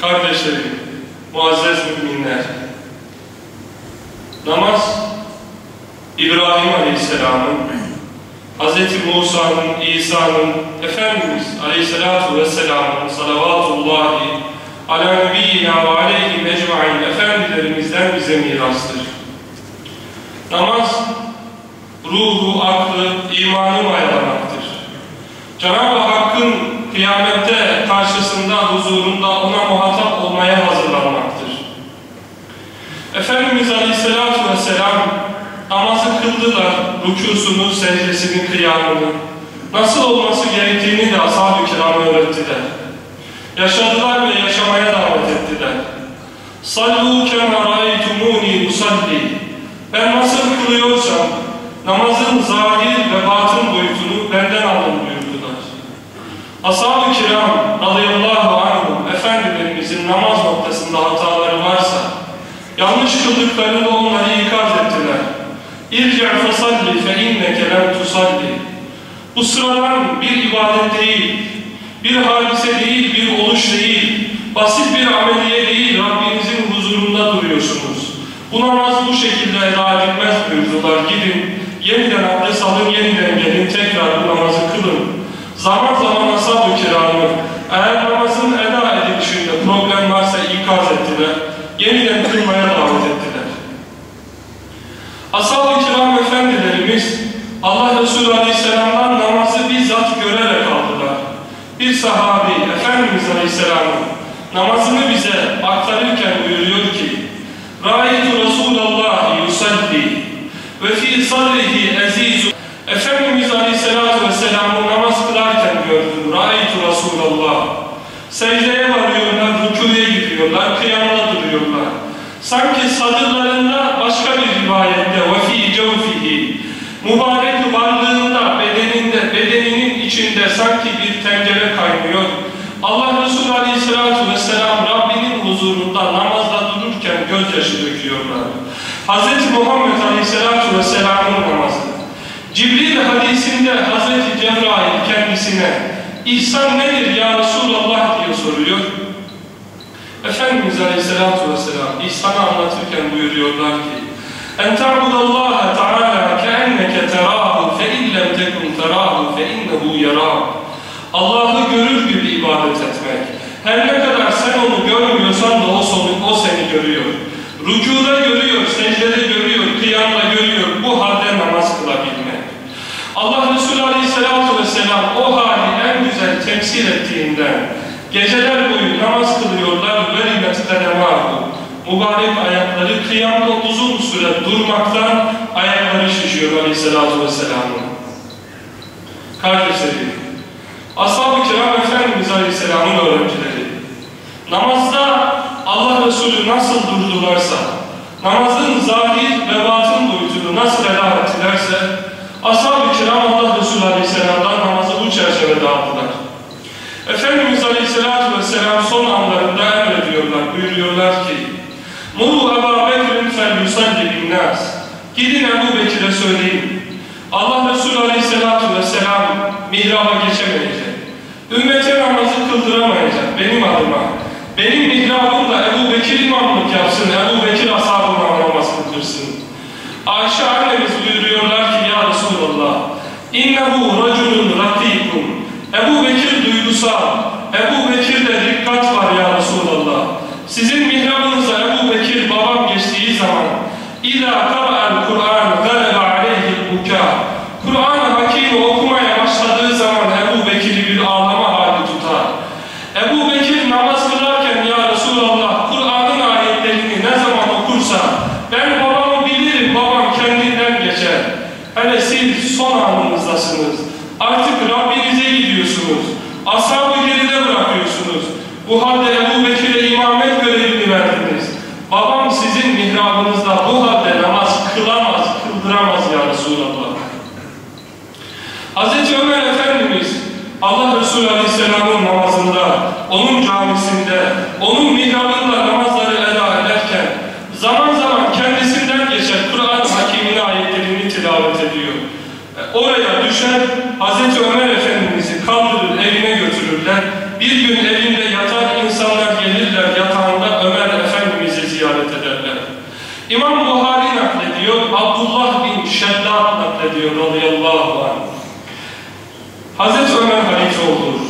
Kardeşlerim, muazzez müminler, namaz İbrahim Aleyhisselam'ın, Hz. Musa'nın, İsa'nın, Efendimiz Aleyhisselatu Vesselam'ın salavatullahi ala nebiyyina ve aleyhi mecmain efendilerimizden bize mirastır. Namaz, ruhu, aklı, imanı mayalamaktır. Cenab-ı Hakk'ın kıyamette karşısında, huzurunda ona muhatap olmaya hazırlanmaktır. Efendimiz Aleyhisselatü Vesselam namazı kıldılar, rükusunu, secdesini, kıyamını. Nasıl olması gerektiğini de ashab-ı kiram öğrettiler. Yaşadılar ve yaşamaya davet ettiler. Sallu kema ra'eytumuni usalli. Ben nasıl kılıyorsam namazın zahir ve batın boyutunu benden alın buyurdular. Ashab-ı kiram radıyallahu anhum efendilerimizin namaz noktasında hataları varsa yanlış kıldıklarını onları ikaz ettiler. İrci' fesalli fe inneke lem tusalli. Bu sıradan bir ibadet değil, bir hadise değil, bir oluş değil, basit bir ameliye değil, Rabbinizin huzurunda duruyorsunuz. Bu namaz bu şekilde eda edilmez buyurdular. Gidin, yeniden abdest alın, yeniden gelin, tekrar bu namazı kılın. Zaman zaman ashab-ı kiramı, eğer namazın eda edilişinde problem varsa ikaz ettiler, yeniden kılmaya davet ettiler. Ashab-ı kiram efendilerimiz, Allah Resulü Aleyhisselam'dan namazı bizzat görerek aldılar. Bir sahabi, Efendimiz Aleyhisselam'ın namazını bize aktarırken buyuruyor ki, Râitu Resûlallâhi yusalli ve fî sadrihi azizu Efendimiz Aleyhisselatü Vesselam'ı namaz gördüm. Râitu Resûlallah. Secdeye varıyorlar, rükûye gidiyorlar, kıyamda duruyorlar. Sanki sadırlarında başka bir rivayette وَفِي جَوْفِهِ Mübarek varlığında, bedeninde, bedeninin içinde sanki bir tencere kaynıyor. Allah Resulü Aleyhisselatü Vesselam Rabbinin huzurunda namazda dururken gözyaşı döküyorlar. Hz. Muhammed Aleyhisselatü Vesselam'ın namazı. Cibril hadisinde Hz. Cebrail kendisine İhsan nedir ya Resulallah diye soruyor. Efendimiz Aleyhisselatü Vesselam İhsan'ı anlatırken buyuruyorlar ki En ta'budallaha ta'ala keenneke terahu fe illem tekun terahu fe innehu yarahu Allah'ı görür gibi ibadet etmek. Her ne kadar sen onu görmüyorsan da o, sonu, o seni görüyor. Rükuda görüyor, secdede görüyor, kıyamda görüyor. Bu halde namaz kılabilmek. Allah Resulü Aleyhisselatü Vesselam o hali en güzel temsil ettiğinden geceler boyu namaz kılıyorlar ve rimettenemahu. Mübarek ayakları kıyamda uzun süre durmaktan ayakları şişiyor Aleyhisselatü Vesselam'ın. Kardeşlerim, Ashab-ı Kiram Efendimiz Aleyhisselam'ın öğrencileri. Namazda Allah Resulü nasıl durdularsa, namazın zahir ve batın boyutunu nasıl eda ettilerse, Ashab-ı Kiram Allah Resulü Aleyhisselam'dan namazı bu çerçevede aldılar. Efendimiz Aleyhisselatü Vesselam son anlarında emrediyorlar, buyuruyorlar ki, Muru Ebu Bekir'in fel yusalli bin nas. Gidin Ebu Bekir'e söyleyin. Allah Resulü Aleyhisselatü Vesselam mihraba geçemeyecek. Ümmete namazı kıldıramayacak benim adıma. Benim mihrabımda Ebu Bekir imamlık yapsın, Ebu Bekir ashabıma namaz kıldırsın. Ayşe annemiz buyuruyorlar İnnehu raculun rakikun Ebu Bekir duygusal, Ebu Bekir'de dikkat var ya Resulallah. Sizin mihrabınıza Ebu Bekir babam geçtiği zaman İlâ kara'el Kur'an galebe aleyhil buka Kur'an-ı Hakim'i okumaya başladığı zaman Ebu Bekir'i bir ağlama hali tutar. Ebu Bekir namaz kılarken ya Resulallah Kur'an'ın ayetlerini ne zaman okursa ben babamı bilirim babam kendinden geçer. Hele siz son anınızdasınız. Artık Rabbinize gidiyorsunuz. Ashabı geride bırakıyorsunuz. Bu halde Ebu Bekir'e imamet görevini verdiniz. Babam sizin mihrabınızda bu halde namaz kılamaz, kıldıramaz ya Resulallah. Hz. Ömer Efendimiz Allah Resulü Aleyhisselam'ın namazında, onun camisinde, onun mihrabında namazları eda ederken zaman zaman kendisinden geçen Kur'an Hakim'in ayetlerini tilavet ediyor. Oraya Hz. Ömer Efendimiz'i kaldırır evine götürürler. Bir gün evinde yatar insanlar gelirler ziyaret ederler. İmam Buhari naklediyor, Abdullah bin Şeddat naklediyor radıyallahu anh. Hazreti Ömer halife olur.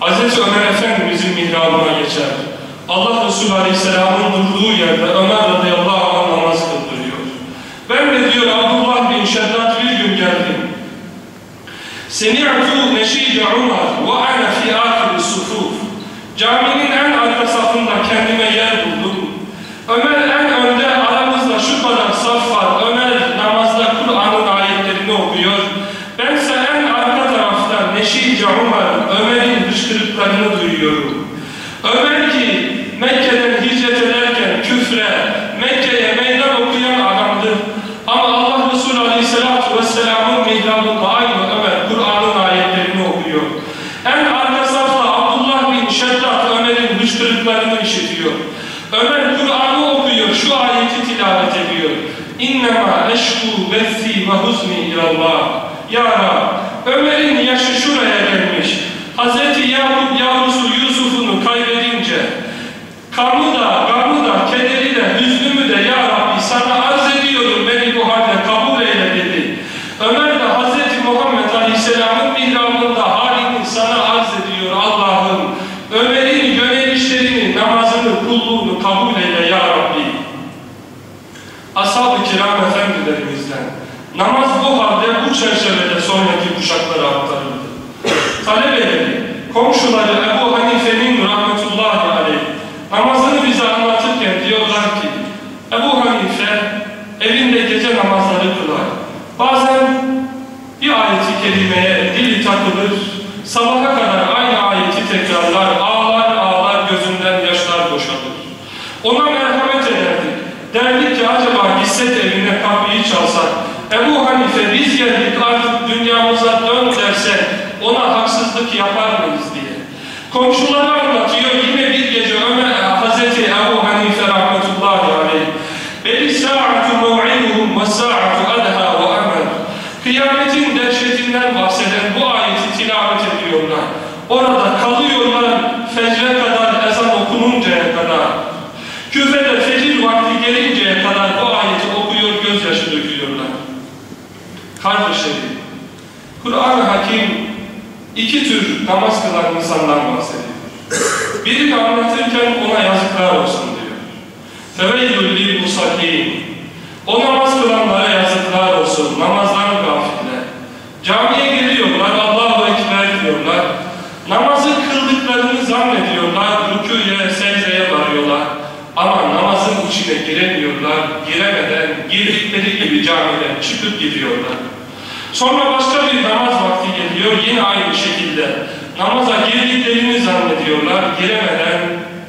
Hazreti Ömer Efendimizin mihrabına geçer. Allah Resulü Aleyhisselam'ın durduğu yerde Ömer radıyallahu anh namaz kıldırıyor. Ben de diyor Abdullah bin Şeddat bir gün geldim. Semi'tu neşide Umar ve ana fi ahir sufuf. Caminin en arka safında kendime yer buldum. Ömer en önde aramızda şu kadar saf var. Ömer namazda Kur'an'ın ayetlerini okuyor. Bense en arka tarafta Neşide Umar, Ömer'in hışkırıklarını duyuyorum. Ömer ki Mekke'den hicret ederken küfre, Mekke'ye meydan okuyan adamdır. Ama Allah Resulü Aleyhisselatü Vesselam'ın mihrabında aynı Ömer Kur'an'ın ayetlerini okuyor. En arka safta Abdullah bin Şeddat Ömer'in hışkırıklarını işitiyor. Ömer Kur'an'ı okuyor, şu ayeti tilavet ediyor. Eşkû bethi ve huzni ilallah. Ya Rab, Ömer'in yaşı şuraya gelmiş. Hazreti Yakup yavrusu Yusuf'unu kaybedince, kanı da, gamı da, kederi de, hüznümü de Ya Rabbi sana arz ediyorum beni bu halde kabul eyle dedi. Ömer de Hazreti Muhammed Aleyhisselam'ın mihrabında halini sana arz ediyor Allah'ım. Ömer'in yönelişlerini, namazını, kulluğunu kabul eyle Ya Rabbi. Ashab-ı kiram efendilerimizden namaz bu halde bu çerçevede sonraki kuşaklara aktarıldı. Talebeleri, komşuları Ebu Hanife'nin rahmetullahi aleyh namazını bize anlatırken diyorlar ki Ebu Hanife evinde gece namazları kılar. Bazen bir ayeti kerimeye dili takılır, sabaha kadar aynı ayeti tekrarlar, ağlar ağlar gözünden yaşlar boşalır. Ona geldik artık dünyamıza dön derse ona haksızlık yapar mıyız diye. Komşuları anlatıyor yine bir gece Ömer Hazreti Ebu Hanife rahmetullahi aleyh. Beli sa'atu mev'iduhum ve sa'atu adha ve amel. Kıyametin dehşetinden bahseden bu ayeti tilavet ediyorlar. Orada kalıyorlar fecre kadar ezan okununcaya kadar. Küfede fecir vakti gelinceye kadar bu ayeti okuyor, gözyaşı döküyorlar. Kardeşlerim, Kur'an-ı Hakim iki tür namaz kılan insandan bahsediyor. Birini anlatırken ona yazıklar olsun diyor. Feveylül lil musallin. O namaz kılanlara yazıklar olsun, namazdan gafiller. Camiye geliyorlar, Allahu Ekber diyorlar. Namazı kıldıklarını zannediyorlar, rükûye, secdeye varıyorlar. Ama namazın içine giremiyorlar, giremeden girdikleri gibi camiden çıkıp gidiyorlar. Sonra başka bir namaz vakti geliyor, yine aynı şekilde namaza girdiklerini zannediyorlar, giremeden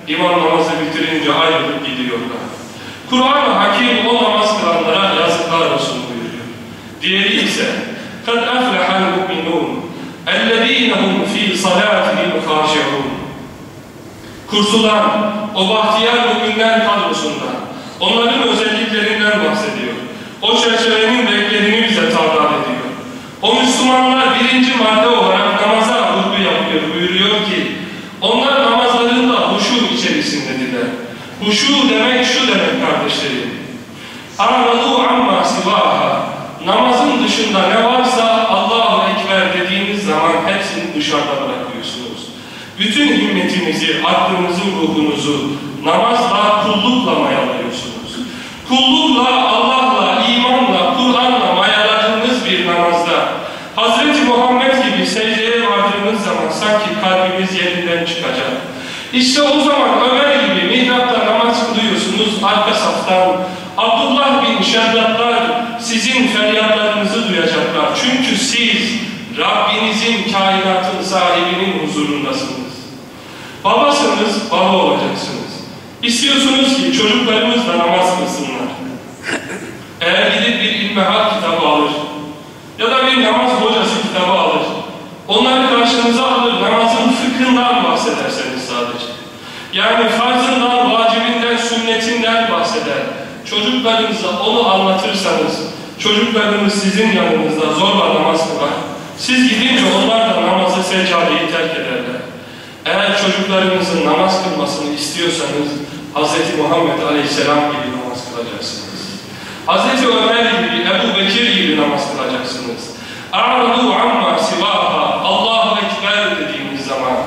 imam namazı bitirince ayrılıp gidiyorlar. Kur'an-ı Hakim o namaz kılanlara yazıklar olsun buyuruyor. Diğeri ise قَدْ أَفْلَحَ الْمُؤْمِنُونَ اَلَّذ۪ينَ هُمْ ف۪ي صَلَاتِهِمْ خَاشِعُونَ Kurtulan o bahtiyar müminler kadrosundan, onların özelliklerinden bahsediyor. O çerçevenin renklerini Müslümanlar birinci madde olarak namaza vurgu yapıyor, buyuruyor ki, onlar namazlarında huşu içerisindedirler. Huşu demek şu demek kardeşlerim. Aradu amma sivaha. Namazın dışında ne varsa Allahu Ekber dediğiniz zaman hepsini dışarıda bırakıyorsunuz. Bütün himmetinizi, aklınızı, ruhunuzu namazla, kullukla mayalıyorsunuz. Kullukla, Allah'la, imanla, Kur'an'la mayaladığınız bir namazda Hazreti Muhammed gibi secdeye vardığınız zaman sanki kalbiniz yerinden çıkacak. İşte o zaman Ömer gibi mihrapta namaz kılıyorsunuz arka saftan. Abdullah bin Şehdatlar sizin feryatlarınızı duyacaklar. Çünkü siz Rabbinizin kainatın sahibinin huzurundasınız. Babasınız, baba olacaksınız. İstiyorsunuz ki çocuklarımız da namaz kılsınlar. Eğer gidip bir ilmihal kitabı alır ya da bir namaz hocası kitabı alır, onları karşınıza alır, namazın fıkhından bahsederseniz sadece. Yani farzından, vacibinden, sünnetinden bahseder. Çocuklarınıza onu anlatırsanız, çocuklarınız sizin yanınızda zorla namaz kılar. Siz gidince onlar da namazı seccadeyi terk ederler. Eğer çocuklarınızın namaz kılmasını istiyorsanız Hz. Muhammed Aleyhisselam gibi namaz kılacaksınız. Hz. Ömer gibi, Ebu Bekir gibi namaz kılacaksınız. A'radu amma sivaha, Allahu Ekber dediğimiz zaman,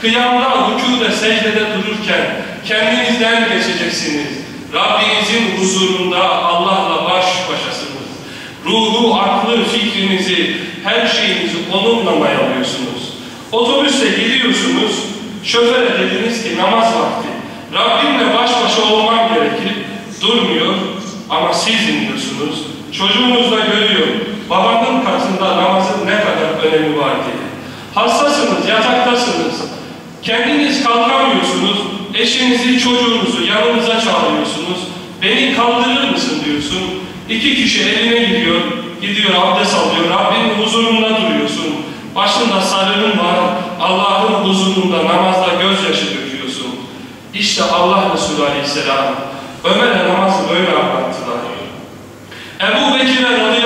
kıyamda, rükuda, secdede dururken kendinizden geçeceksiniz. Rabbinizin huzurunda Allah'la baş başasınız. Ruhu, aklı, fikrinizi, her şeyinizi onunla mayalıyorsunuz. Otobüste gidiyorsunuz, şoföre dediniz ki namaz vakti. Rabbimle baş başa olmam gerekir. Durmuyor ama siz dinliyorsunuz. Çocuğunuz da görüyor. Babanın katında namazın ne kadar önemi var diye. Hastasınız, yataktasınız. Kendiniz kalkamıyorsunuz, eşinizi, çocuğunuzu yanınıza çağırıyorsunuz. Beni kaldırır mısın diyorsun. İki kişi evine gidiyor, gidiyor abdest alıyor. Rabbin huzurunda duruyorsun. Başında sarığın var, Allah'ın huzurunda namazda gözyaşı döküyorsun. İşte Allah Resulü Aleyhisselam Ömer'e namazı böyle anlattılar. Ebu Bekir'e radıyallahu